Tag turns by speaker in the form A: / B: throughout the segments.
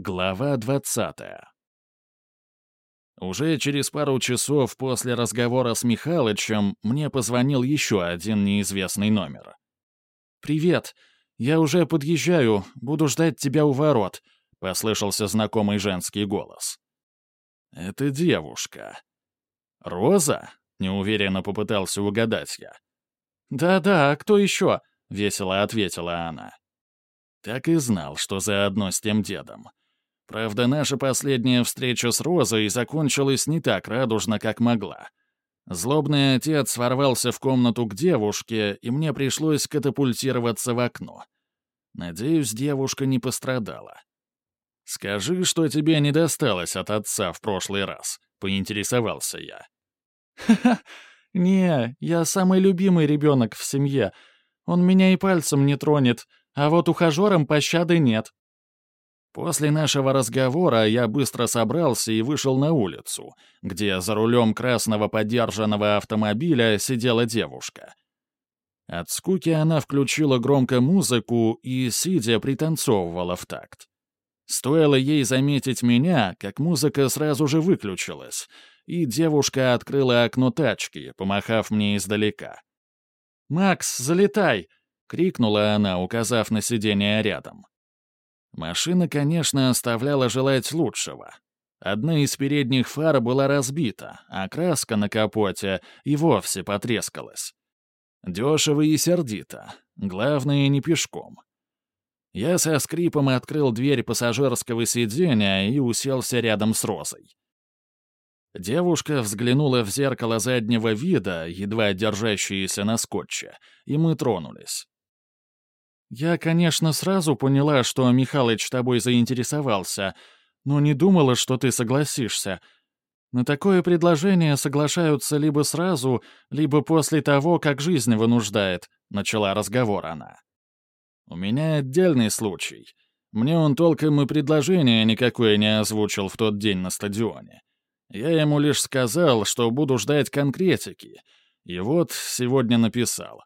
A: Глава 20 Уже через пару часов после разговора с Михалычем мне позвонил еще один неизвестный номер. «Привет. Я уже подъезжаю. Буду ждать тебя у ворот», — послышался знакомый женский голос. «Это девушка. Роза?» — неуверенно попытался угадать я.
B: «Да-да, а кто еще?» — весело ответила она.
A: Так и знал, что заодно с тем дедом. Правда, наша последняя встреча с Розой закончилась не так радужно, как могла. Злобный отец ворвался в комнату к девушке, и мне пришлось катапультироваться в окно. Надеюсь, девушка не пострадала. «Скажи, что тебе не досталось от отца в прошлый раз», — поинтересовался я.
B: «Ха-ха, не, я самый любимый ребенок в семье. Он меня и пальцем не тронет, а вот ухажерам пощады нет»,
A: После нашего разговора я быстро собрался и вышел на улицу, где за рулем красного подержанного автомобиля сидела девушка. От скуки она включила громко музыку и, сидя, пританцовывала в такт. Стоило ей заметить меня, как музыка сразу же выключилась, и девушка открыла окно тачки, помахав мне издалека.
B: «Макс, залетай!»
A: — крикнула она, указав на сиденье рядом. Машина, конечно, оставляла желать лучшего. Одна из передних фар была разбита, а краска на капоте и вовсе потрескалась. Дешево и сердито. Главное, не пешком. Я со скрипом открыл дверь пассажирского сиденья и уселся рядом с Розой. Девушка взглянула в зеркало заднего вида, едва держащееся на скотче, и мы тронулись.
B: «Я, конечно, сразу поняла, что Михалыч тобой заинтересовался, но не думала, что ты согласишься. На такое предложение соглашаются либо сразу, либо после того, как жизнь вынуждает», — начала разговор она.
A: «У меня отдельный случай. Мне он толком и предложение никакое не озвучил в тот день на стадионе. Я ему лишь сказал, что буду ждать конкретики. И вот сегодня написал.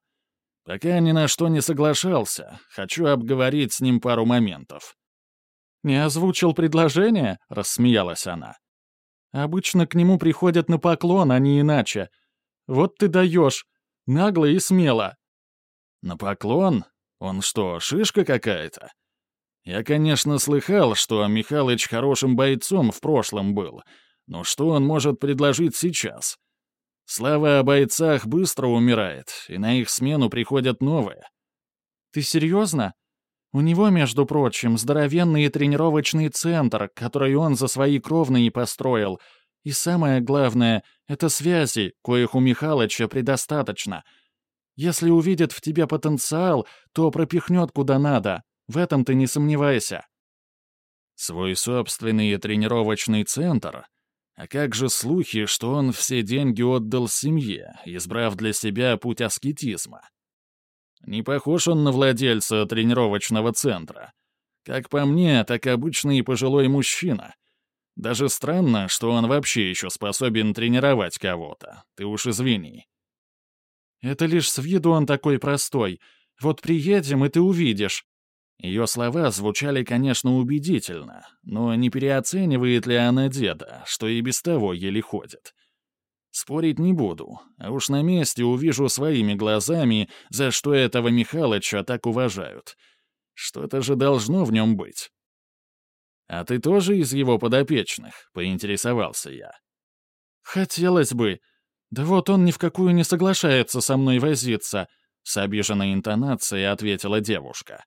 A: Пока ни на что не соглашался, хочу обговорить с ним пару моментов».
B: «Не озвучил предложение?» — рассмеялась она. «Обычно к нему приходят на поклон, а не иначе. Вот ты даешь. Нагло и смело».
A: «На поклон? Он что, шишка какая-то?» Я, конечно, слыхал, что Михалыч хорошим бойцом в прошлом был, но что он может предложить сейчас? Слава о бойцах быстро умирает, и на их смену приходят новые.
B: Ты серьезно? У него, между прочим, здоровенный тренировочный центр, который он за свои кровные построил. И самое главное — это связи, коих у Михалыча предостаточно. Если увидит в тебе потенциал, то пропихнет куда надо. В этом ты не сомневайся.
A: Свой собственный тренировочный центр а как же слухи, что он все деньги отдал семье, избрав для себя путь аскетизма? Не похож он на владельца тренировочного центра. Как по мне, так обычный пожилой мужчина. Даже странно, что он вообще еще способен тренировать кого-то. Ты уж извини.
B: Это лишь с виду он такой простой. Вот приедем, и ты увидишь.
A: Ее слова звучали, конечно, убедительно, но не переоценивает ли она деда, что и без того еле ходит? Спорить не буду, а уж на месте увижу своими глазами, за что этого Михалыча так уважают. Что-то же должно в нем быть. «А ты тоже из его подопечных?» — поинтересовался я.
B: «Хотелось бы. Да вот он ни в какую не соглашается со мной возиться», — с обиженной интонацией ответила девушка.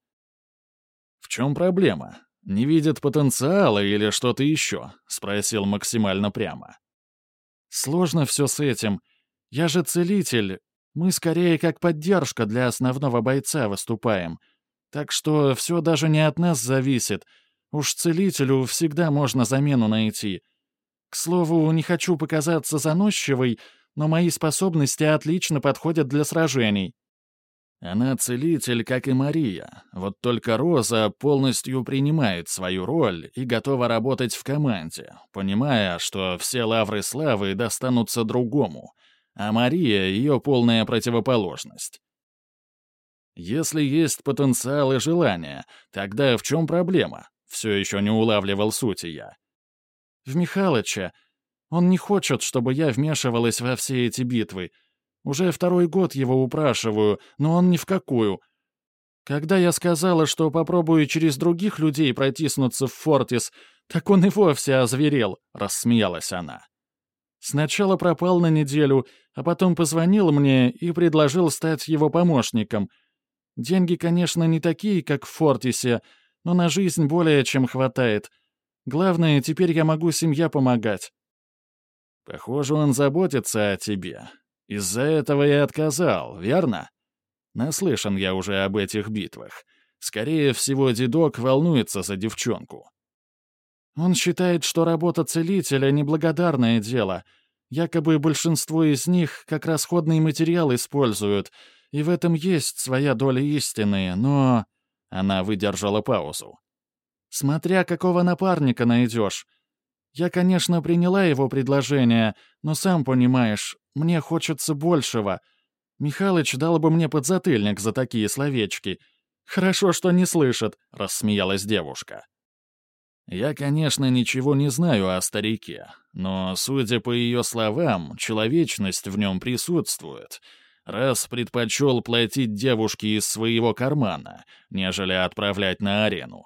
A: «В чем проблема? Не видит потенциала или что-то еще?» — спросил максимально прямо.
B: «Сложно все с этим. Я же целитель. Мы скорее как поддержка для основного бойца выступаем. Так что все даже не от нас зависит. Уж целителю всегда можно замену найти. К слову, не хочу показаться заносчивой, но мои способности отлично подходят для сражений».
A: Она целитель, как и Мария, вот только Роза полностью принимает свою роль и готова работать в команде, понимая, что все лавры славы достанутся другому, а Мария — ее полная противоположность. Если есть потенциал и желание, тогда в чем проблема? Все еще не улавливал сути я.
B: «В Михалыча. Он не хочет, чтобы я вмешивалась во все эти битвы. Уже второй год его упрашиваю, но он ни в какую. Когда я сказала, что попробую через других людей протиснуться в Фортис, так он и вовсе озверел», — рассмеялась она. Сначала пропал на неделю, а потом позвонил мне и предложил стать его помощником. Деньги, конечно, не такие, как в Фортисе, но на жизнь более чем хватает. Главное, теперь я могу семья помогать.
A: Похоже, он заботится о тебе. Из-за этого я отказал, верно? Наслышан я уже об этих битвах. Скорее всего, дедок волнуется за девчонку.
B: Он считает, что работа целителя — неблагодарное дело. Якобы большинство из них как расходный материал используют, и в этом есть своя доля истины, но...» Она выдержала паузу. «Смотря какого напарника найдешь. Я, конечно, приняла его предложение, но сам понимаешь, мне хочется большего. Михалыч дал бы мне подзатыльник за такие словечки. Хорошо, что не слышит», — рассмеялась девушка.
A: Я, конечно, ничего не знаю о старике, но, судя по ее словам, человечность в нем присутствует, раз предпочел платить девушке из своего кармана, нежели отправлять на арену.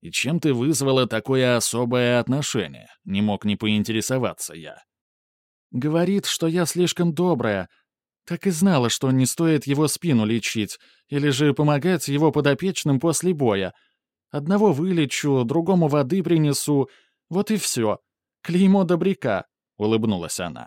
A: И чем ты вызвала такое особое отношение? Не мог не поинтересоваться я.
B: Говорит, что я слишком добрая. Так и знала, что не стоит его спину лечить, или же помогать его подопечным после боя — Одного вылечу, другому воды принесу. Вот и все. Клеймо добряка», — улыбнулась она.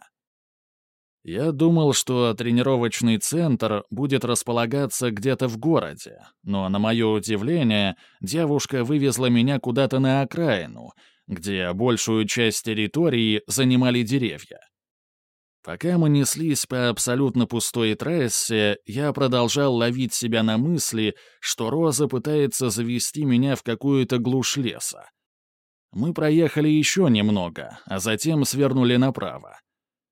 A: Я думал, что тренировочный центр будет располагаться где-то в городе, но, на мое удивление, девушка вывезла меня куда-то на окраину, где большую часть территории занимали деревья. Пока мы неслись по абсолютно пустой трассе, я продолжал ловить себя на мысли, что Роза пытается завести меня в какую-то глушь леса. Мы проехали еще немного, а затем свернули направо.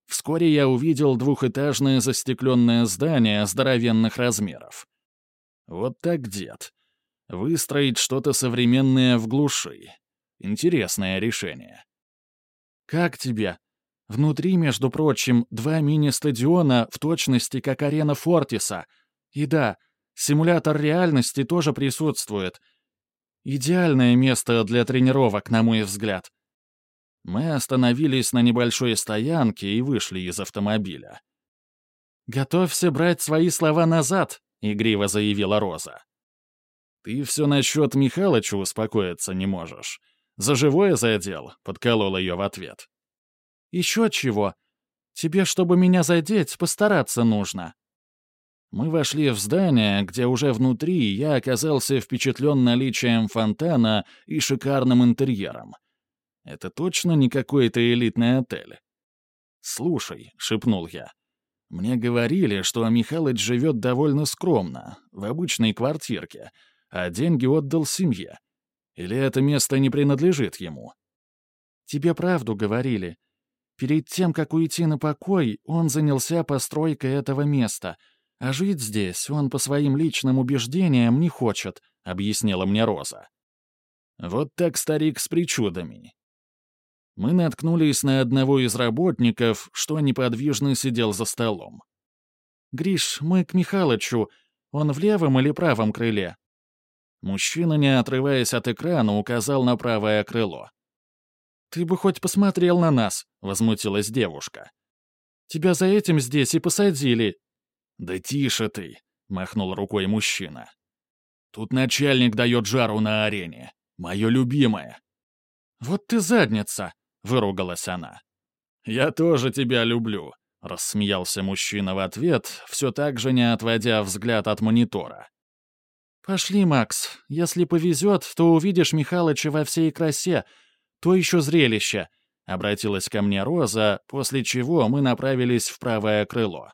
A: Вскоре я увидел двухэтажное застекленное здание здоровенных размеров. Вот так дед. Выстроить что-то современное в глуши. Интересное решение.
B: «Как тебе?» Внутри, между прочим, два мини-стадиона в точности как арена Фортиса. И да, симулятор реальности тоже присутствует. Идеальное место для тренировок, на мой взгляд.
A: Мы остановились на небольшой стоянке и вышли из автомобиля.
B: «Готовься брать свои слова назад», — игриво заявила Роза.
A: «Ты все насчет Михалыча успокоиться не можешь. За живое задел», — подколол ее в ответ.
B: Еще чего? Тебе, чтобы меня задеть, постараться нужно».
A: Мы вошли в здание, где уже внутри я оказался впечатлен наличием фонтана и шикарным интерьером. Это точно не какой-то элитный отель? «Слушай», — шепнул я, — «мне говорили, что Михалыч живет довольно скромно, в обычной квартирке, а деньги отдал семье. Или это место не принадлежит ему?»
B: «Тебе правду говорили. Перед тем, как уйти на покой, он занялся постройкой этого места, а жить здесь он по своим личным убеждениям не хочет, — объяснила мне Роза.
A: Вот так старик с причудами. Мы наткнулись на одного из работников, что неподвижно сидел за столом.
B: «Гриш, мы к Михалычу. Он в левом или правом крыле?»
A: Мужчина, не отрываясь от экрана, указал на правое крыло.
B: «Ты бы хоть посмотрел на нас», — возмутилась девушка. «Тебя за этим здесь и посадили».
A: «Да тише ты», — махнул рукой мужчина. «Тут начальник дает жару на арене. Мое любимое».
B: «Вот ты задница», — выругалась она.
A: «Я тоже тебя люблю», — рассмеялся мужчина в ответ, все так же не отводя взгляд от монитора.
B: «Пошли, Макс. Если повезет, то увидишь Михалыча во всей красе, то еще зрелище», — обратилась ко мне Роза, после чего мы направились в правое крыло.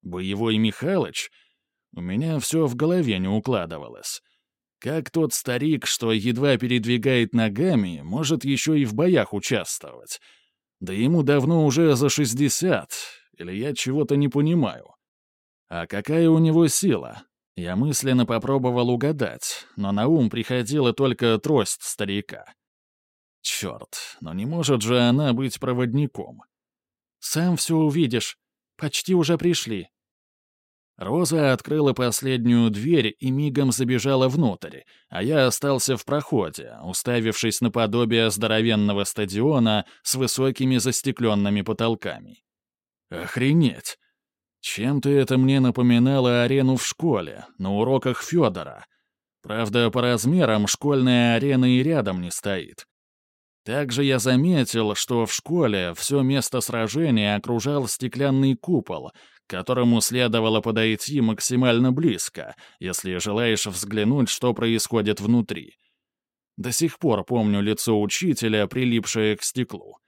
A: «Боевой Михалыч?» У меня все в голове не укладывалось. Как тот старик, что едва передвигает ногами, может еще и в боях участвовать? Да ему давно уже за шестьдесят, или я чего-то не понимаю. А какая у него сила? Я мысленно попробовал угадать, но на ум приходила только трость старика. Черт, но не может же она быть проводником.
B: «Сам все увидишь. Почти уже пришли».
A: Роза открыла последнюю дверь и мигом забежала внутрь, а я остался в проходе, уставившись на подобие здоровенного стадиона с высокими застекленными потолками. Охренеть! Чем-то это мне напоминало арену в школе, на уроках Федора. Правда, по размерам школьная арена и рядом не стоит. Также я заметил, что в школе все место сражения окружал стеклянный купол, к которому следовало подойти максимально близко, если желаешь взглянуть, что происходит внутри. До сих пор помню лицо учителя, прилипшее к стеклу.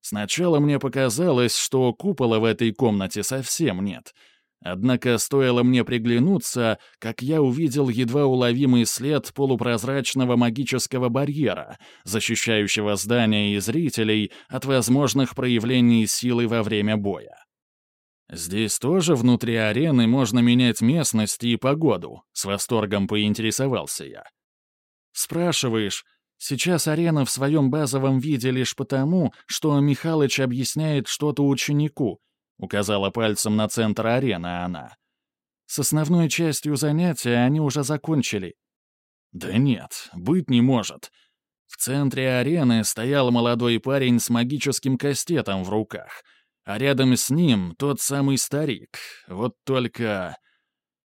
A: Сначала мне показалось, что купола в этой комнате совсем нет — Однако стоило мне приглянуться, как я увидел едва уловимый след полупрозрачного магического барьера, защищающего здание и зрителей от возможных проявлений силы во время боя. «Здесь тоже внутри арены можно менять местность и погоду», — с восторгом поинтересовался я.
B: «Спрашиваешь, сейчас арена в своем базовом виде лишь потому, что Михалыч объясняет что-то ученику», Указала пальцем на центр арены она. С основной частью занятия они уже закончили.
A: Да нет, быть не может. В центре арены стоял молодой парень с магическим кастетом в руках, а рядом с ним тот самый старик. Вот только...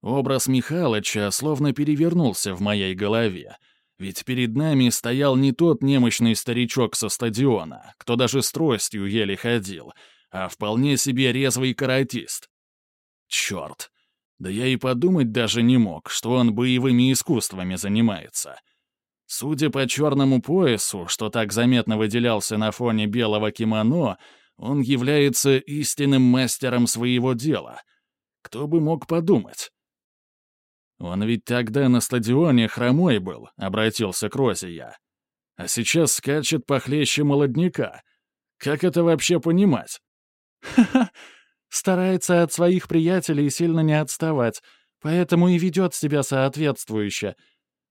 A: Образ Михалыча словно перевернулся в моей голове. Ведь перед нами стоял не тот немощный старичок со стадиона, кто даже с тростью еле ходил — а вполне себе резвый каратист. Черт, да я и подумать даже не мог, что он боевыми искусствами занимается. Судя по черному поясу, что так заметно выделялся на фоне белого кимоно, он является истинным мастером своего дела. Кто бы мог подумать? Он ведь тогда на стадионе хромой был, обратился к Розе я. А сейчас скачет похлеще молодняка. Как это вообще понимать?
B: Старается от своих приятелей сильно не отставать, поэтому и ведет себя соответствующе.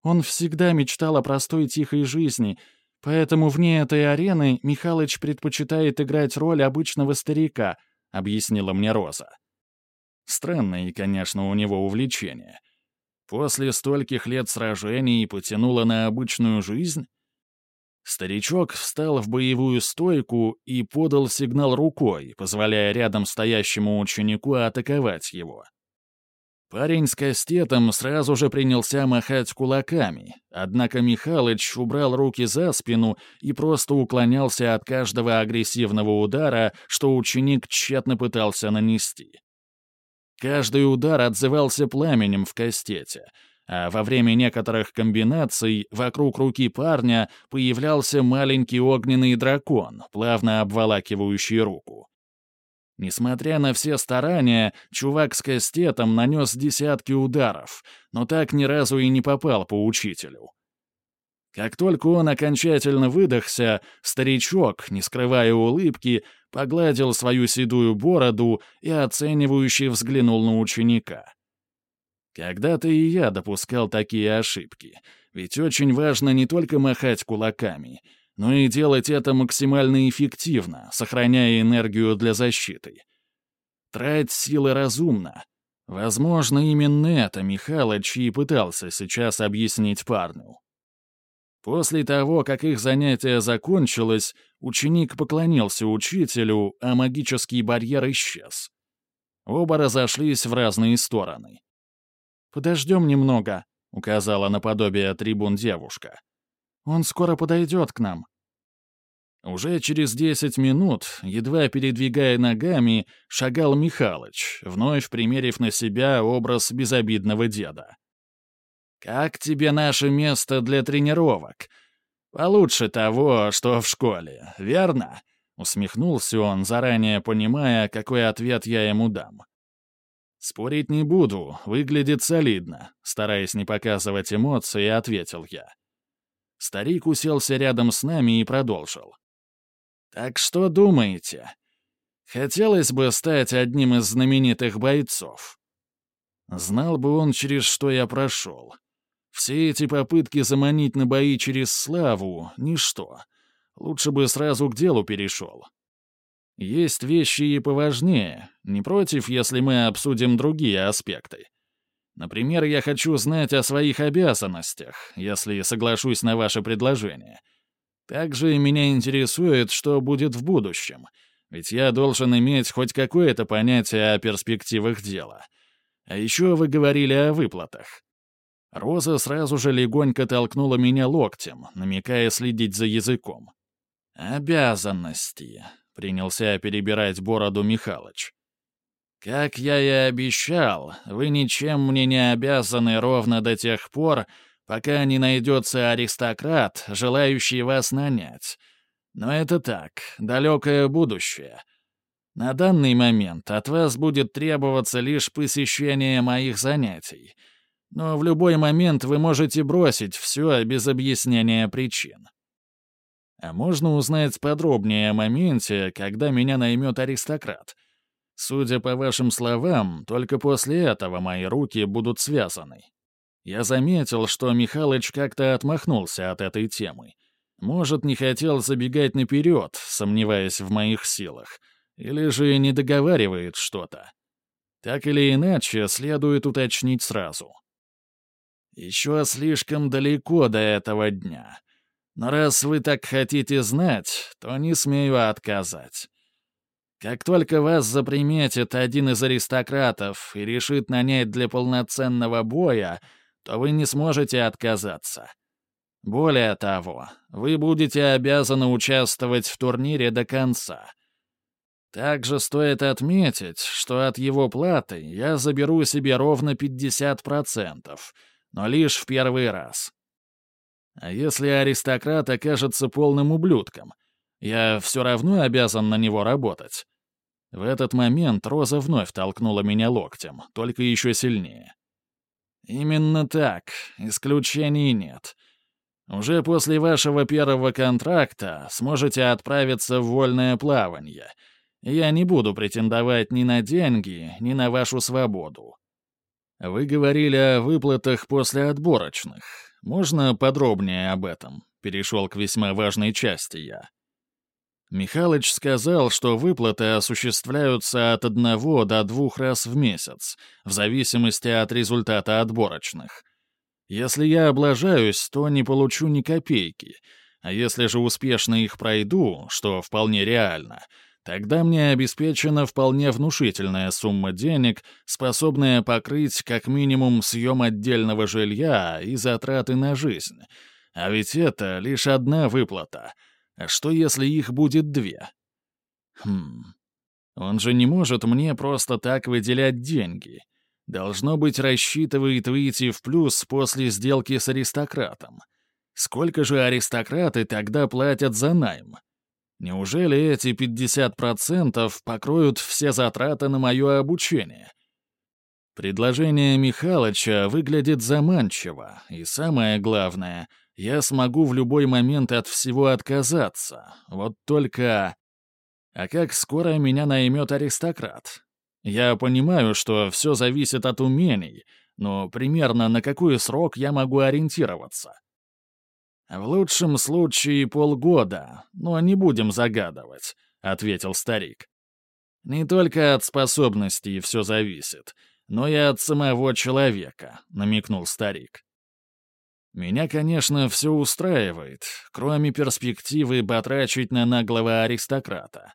B: Он всегда мечтал о простой тихой жизни, поэтому вне этой арены Михалыч предпочитает играть роль обычного старика, объяснила мне Роза.
A: Странное, конечно, у него увлечение. После стольких лет сражений потянуло на обычную жизнь? Старичок встал в боевую стойку и подал сигнал рукой, позволяя рядом стоящему ученику атаковать его. Парень с кастетом сразу же принялся махать кулаками, однако Михалыч убрал руки за спину и просто уклонялся от каждого агрессивного удара, что ученик тщетно пытался нанести. Каждый удар отзывался пламенем в кастете — а во время некоторых комбинаций вокруг руки парня появлялся маленький огненный дракон, плавно обволакивающий руку. Несмотря на все старания, чувак с кастетом нанес десятки ударов, но так ни разу и не попал по учителю. Как только он окончательно выдохся, старичок, не скрывая улыбки, погладил свою седую бороду и оценивающе взглянул на ученика. Когда-то и я допускал такие ошибки, ведь очень важно не только махать кулаками, но и делать это максимально эффективно, сохраняя энергию для защиты. Трать силы разумно. Возможно, именно это Михалыч и пытался сейчас объяснить парню. После того, как их занятие закончилось, ученик поклонился учителю, а магический барьер исчез. Оба разошлись в разные стороны.
B: «Подождем немного», — указала наподобие трибун девушка. «Он скоро подойдет к нам».
A: Уже через десять минут, едва передвигая ногами, шагал Михалыч, вновь примерив на себя образ безобидного деда. «Как тебе наше место для тренировок? Получше того, что в школе, верно?» Усмехнулся он, заранее понимая, какой ответ я ему дам. «Спорить не буду, выглядит солидно», — стараясь не показывать эмоции, ответил я. Старик уселся рядом с нами и продолжил. «Так что думаете? Хотелось бы стать одним из знаменитых бойцов». Знал бы он, через что я прошел. Все эти попытки заманить на бои через славу — ничто. Лучше бы сразу к делу перешел. Есть вещи и поважнее. Не против, если мы обсудим другие аспекты. Например, я хочу знать о своих обязанностях, если соглашусь на ваше предложение. Также меня интересует, что будет в будущем, ведь я должен иметь хоть какое-то понятие о перспективах дела. А еще вы говорили о выплатах. Роза сразу же легонько толкнула меня локтем, намекая следить за языком. «Обязанности», — принялся перебирать бороду Михалыч. «Как я и обещал, вы ничем мне не обязаны ровно до тех пор, пока не найдется аристократ, желающий вас нанять. Но это так, далекое будущее. На данный момент от вас будет требоваться лишь посещение моих занятий. Но в любой момент вы можете бросить все без объяснения причин. А можно узнать подробнее о моменте, когда меня наймет аристократ?» Судя по вашим словам, только после этого мои руки будут связаны. Я заметил, что Михалыч как-то отмахнулся от этой темы. Может, не хотел забегать наперед, сомневаясь в моих силах, или же не договаривает что-то. Так или иначе, следует уточнить сразу. Еще слишком далеко до этого дня. Но раз вы так хотите знать, то не смею отказать. Как только вас заприметит один из аристократов и решит нанять для полноценного боя, то вы не сможете отказаться. Более того, вы будете обязаны участвовать в турнире до конца. Также стоит отметить, что от его платы я заберу себе ровно 50%, но лишь в первый раз. А если аристократ окажется полным ублюдком — я все равно обязан на него работать. В этот момент Роза вновь толкнула меня локтем, только еще сильнее. «Именно так. Исключений нет. Уже после вашего первого контракта сможете отправиться в вольное плавание. Я не буду претендовать ни на деньги, ни на вашу свободу. Вы говорили о выплатах после отборочных. Можно подробнее об этом?» Перешел к весьма важной части я. Михалыч сказал, что выплаты осуществляются от одного до двух раз в месяц, в зависимости от результата отборочных. Если я облажаюсь, то не получу ни копейки, а если же успешно их пройду, что вполне реально, тогда мне обеспечена вполне внушительная сумма денег, способная покрыть как минимум съем отдельного жилья и затраты на жизнь. А ведь это лишь одна выплата — а что, если их будет две? Хм. Он же не может мне просто так выделять деньги. Должно быть, рассчитывает выйти в плюс после сделки с аристократом. Сколько же аристократы тогда платят за найм? Неужели эти 50% покроют все затраты на мое обучение? Предложение Михалыча выглядит заманчиво, и самое главное — я смогу в любой момент от всего отказаться. Вот только... А как скоро меня наймет аристократ? Я понимаю, что все зависит от умений, но примерно на какой срок я могу ориентироваться? «В лучшем случае полгода, но не будем загадывать», — ответил старик. «Не только от способностей все зависит, но и от самого человека», — намекнул старик. Меня, конечно, все устраивает, кроме перспективы потрачить на наглого аристократа.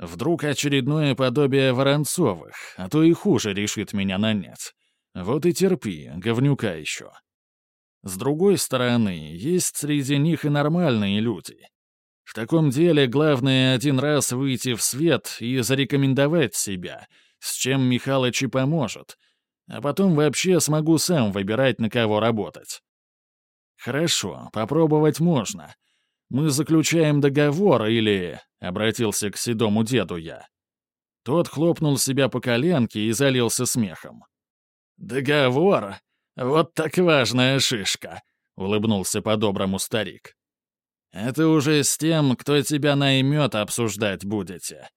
A: Вдруг очередное подобие Воронцовых, а то и хуже решит меня нанять. Вот и терпи, говнюка еще. С другой стороны, есть среди них и нормальные люди. В таком деле главное один раз выйти в свет и зарекомендовать себя, с чем Михалыч и поможет. А потом вообще смогу сам выбирать, на кого работать. «Хорошо, попробовать можно. Мы заключаем договор или...» — обратился к седому деду я. Тот хлопнул себя по коленке и залился смехом. «Договор? Вот так важная шишка!» — улыбнулся по-доброму старик. «Это уже с тем, кто тебя наймет, обсуждать будете.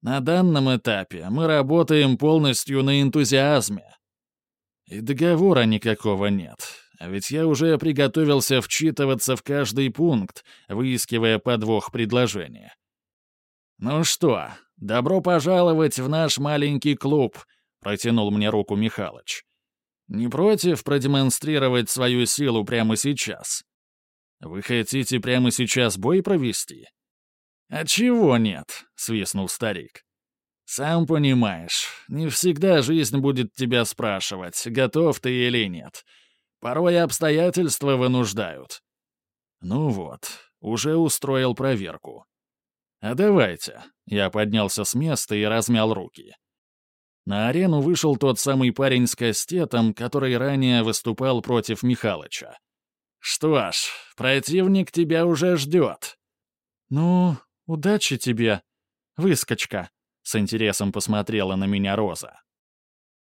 A: На данном этапе мы работаем полностью на энтузиазме. И договора никакого нет. А ведь я уже приготовился вчитываться в каждый пункт, выискивая подвох предложения. «Ну что, добро пожаловать в наш маленький клуб», — протянул мне руку Михалыч. «Не против продемонстрировать свою силу прямо сейчас? Вы хотите прямо сейчас бой провести?» «А чего нет?» — свистнул старик. «Сам понимаешь, не всегда жизнь будет тебя спрашивать, готов ты или нет. Порой обстоятельства вынуждают». «Ну вот, уже устроил проверку. «А давайте». Я поднялся с места и размял руки. На арену вышел тот самый парень с кастетом, который ранее выступал против Михалыча. «Что ж, противник тебя уже ждет».
B: «Ну, удачи тебе, выскочка», — с интересом посмотрела на меня Роза.